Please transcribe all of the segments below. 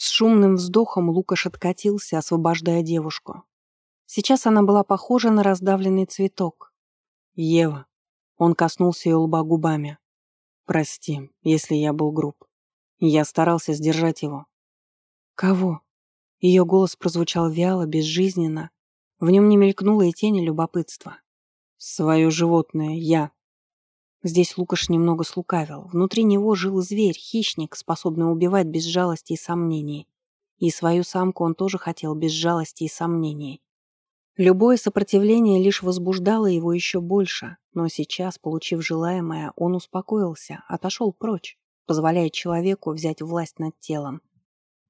С шумным вздохом Лукаш откатился, освобождая девушку. Сейчас она была похожа на раздавленный цветок. «Ева». Он коснулся ее лба губами. «Прости, если я был груб. Я старался сдержать его». «Кого?» Ее голос прозвучал вяло, безжизненно. В нем не мелькнуло и тени любопытства. «Свое животное, я». Здесь Лукаш немного слукавил. Внутри него жил зверь, хищник, способный убивать без жалости и сомнений. И свою самку он тоже хотел без жалости и сомнений. Любое сопротивление лишь возбуждало его еще больше, но сейчас, получив желаемое, он успокоился, отошел прочь, позволяя человеку взять власть над телом.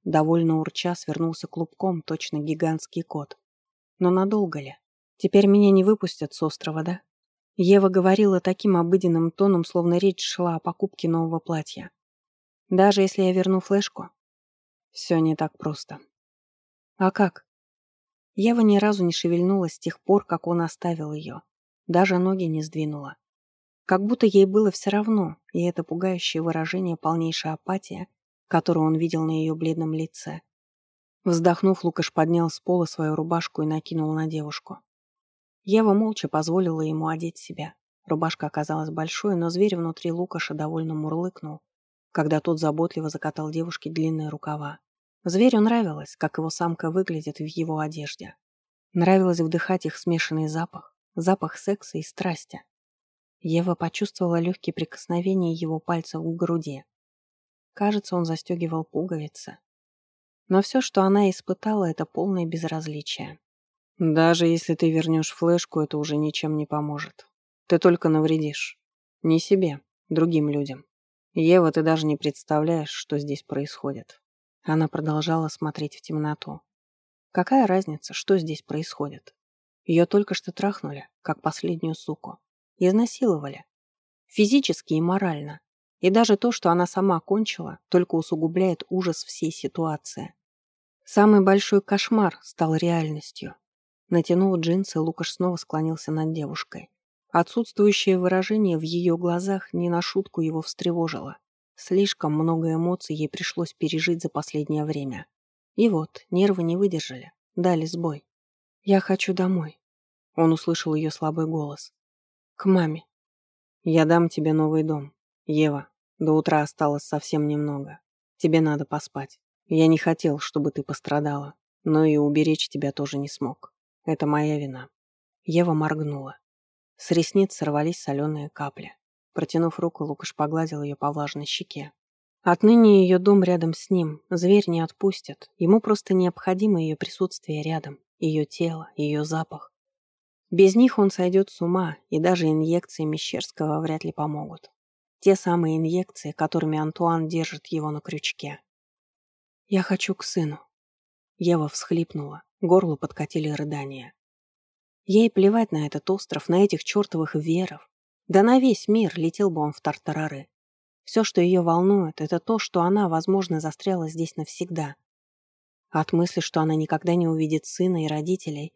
Довольно урча свернулся клубком, точно гигантский кот. Но надолго ли? Теперь меня не выпустят с острова, да? Ева говорила таким обыденным тоном, словно речь шла о покупке нового платья. Даже если я верну флешку? Все не так просто. А как? Ева ни разу не шевельнулась с тех пор, как он оставил ее. Даже ноги не сдвинула. Как будто ей было все равно, и это пугающее выражение полнейшей апатия, которую он видел на ее бледном лице. Вздохнув, Лукаш поднял с пола свою рубашку и накинул на девушку. Ева молча позволила ему одеть себя. Рубашка оказалась большой, но зверь внутри Лукаша довольно мурлыкнул, когда тот заботливо закатал девушке длинные рукава. Зверю нравилось, как его самка выглядит в его одежде. Нравилось вдыхать их смешанный запах, запах секса и страсти. Ева почувствовала легкие прикосновения его пальцев к груди. Кажется, он застегивал пуговицы. Но все, что она испытала, это полное безразличие. Даже если ты вернешь флешку, это уже ничем не поможет. Ты только навредишь. Не себе, другим людям. Ева, ты даже не представляешь, что здесь происходит. Она продолжала смотреть в темноту. Какая разница, что здесь происходит? Ее только что трахнули, как последнюю суку. Изнасиловали. Физически и морально. И даже то, что она сама кончила, только усугубляет ужас всей ситуации. Самый большой кошмар стал реальностью. Натянул джинсы, Лукаш снова склонился над девушкой. Отсутствующее выражение в ее глазах не на шутку его встревожило. Слишком много эмоций ей пришлось пережить за последнее время. И вот, нервы не выдержали, дали сбой. «Я хочу домой», — он услышал ее слабый голос. «К маме». «Я дам тебе новый дом. Ева, до утра осталось совсем немного. Тебе надо поспать. Я не хотел, чтобы ты пострадала, но и уберечь тебя тоже не смог. Это моя вина. Ева моргнула. С ресниц сорвались соленые капли. Протянув руку, Лукаш погладил ее по влажной щеке. Отныне ее дом рядом с ним, зверь не отпустит. Ему просто необходимо ее присутствие рядом, ее тело, ее запах. Без них он сойдет с ума, и даже инъекции Мещерского вряд ли помогут. Те самые инъекции, которыми Антуан держит его на крючке. «Я хочу к сыну». Ева всхлипнула. Горлу подкатили рыдания. Ей плевать на этот остров, на этих чертовых веров. Да на весь мир летел бы он в тартарары. Все, что ее волнует, это то, что она, возможно, застряла здесь навсегда. От мысли, что она никогда не увидит сына и родителей,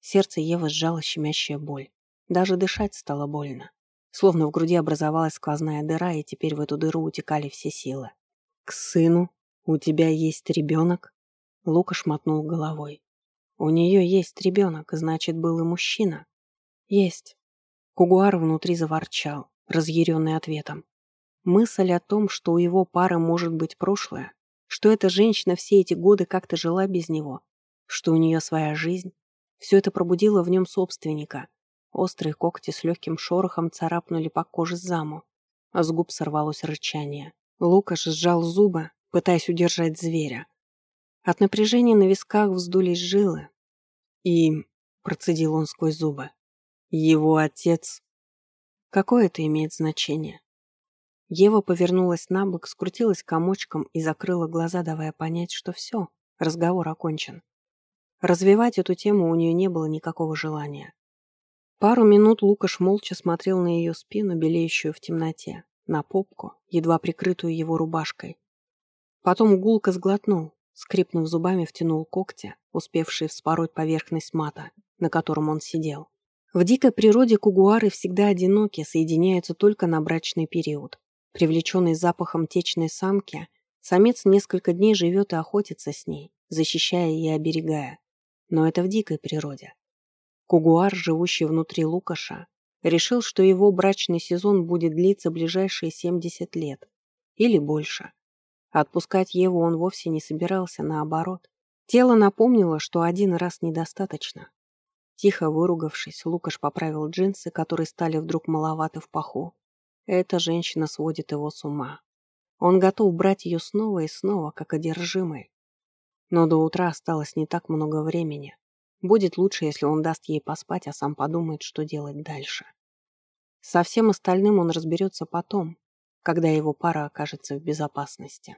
сердце Евы сжало щемящая боль. Даже дышать стало больно. Словно в груди образовалась сквозная дыра, и теперь в эту дыру утекали все силы. «К сыну? У тебя есть ребенок?» Лука шмотнул головой. У нее есть ребенок, значит, был и мужчина. Есть. Кугуар внутри заворчал, разъяренный ответом. Мысль о том, что у его пары может быть прошлое, что эта женщина все эти годы как-то жила без него, что у нее своя жизнь, все это пробудило в нем собственника. Острые когти с легким шорохом царапнули по коже заму, а с губ сорвалось рычание. Лукаш сжал зубы, пытаясь удержать зверя. От напряжения на висках вздулись жилы. И, процедил он сквозь зубы, его отец... Какое это имеет значение? Ева повернулась на бок, скрутилась комочком и закрыла глаза, давая понять, что все, разговор окончен. Развивать эту тему у нее не было никакого желания. Пару минут Лукаш молча смотрел на ее спину, белеющую в темноте, на попку, едва прикрытую его рубашкой. Потом гулко сглотнул, Скрипнув зубами, втянул когти, успевшие вспороть поверхность мата, на котором он сидел. В дикой природе кугуары всегда одиноки, соединяются только на брачный период. Привлеченный запахом течной самки, Самец несколько дней живет и охотится с ней, защищая и оберегая. Но это в дикой природе. Кугуар, живущий внутри Лукаша, решил, что его брачный сезон будет длиться ближайшие 70 лет. Или больше. Отпускать Еву он вовсе не собирался, наоборот. Тело напомнило, что один раз недостаточно. Тихо выругавшись, Лукаш поправил джинсы, которые стали вдруг маловаты в паху. Эта женщина сводит его с ума. Он готов брать ее снова и снова, как одержимый. Но до утра осталось не так много времени. Будет лучше, если он даст ей поспать, а сам подумает, что делать дальше. Со всем остальным он разберется потом, когда его пара окажется в безопасности.